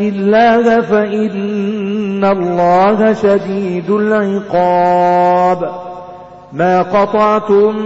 الله فإن الله شديد العقاب. ما قطعتم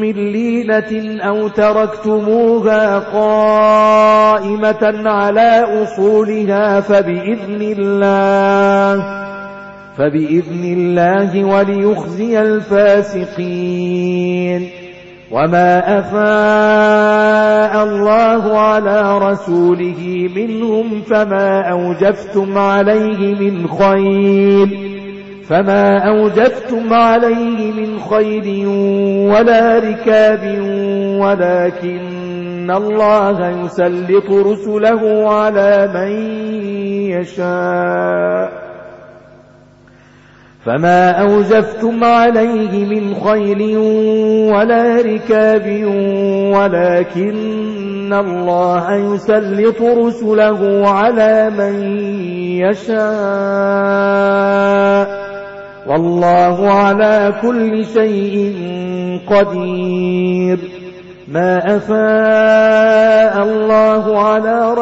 من لينة أو تركتموها قائمة على أصولها فبإذن الله فبإذن الله وليخزي الفاسقين. وما أفاء الله على رسوله منهم فما أوجفتم عليه من خير فما أوجفتم عليه من خير ولا ركاب ولكن الله يسلط رسله على من يشاء فما أوجفتم عليه من خيل ولا ركاب ولكن الله يسلط رسله على من يشاء والله على كل شيء قدير ما أفاء الله على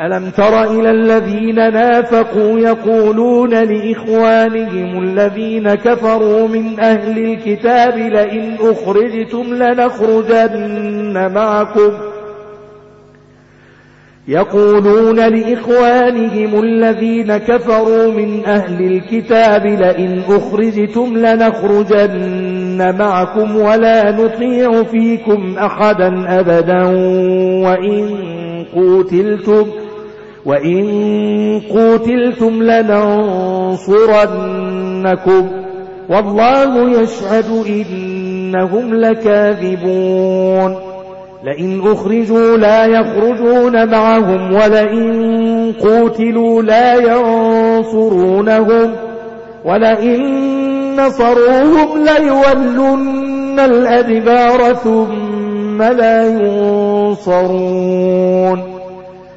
ألم تر إلى الذين نافقوا يقولون لإخوانهم الذين كفروا من أهل الكتاب لئن أخرجتم لنخرجن معكم يقولون لإخوانهم الذين كفروا من أهل الكتاب لئن أخرجتم لنخرجن معكم ولا نطيع فيكم أحدا أبدا وإن قوتلتم وإن قوتلتم لننصرنكم والله يشهد إنهم لكاذبون لئن أخرجوا لا يخرجون معهم ولئن قوتلوا لا ينصرونهم ولئن نصروهم ليولن الأدبار ثم لا ينصرون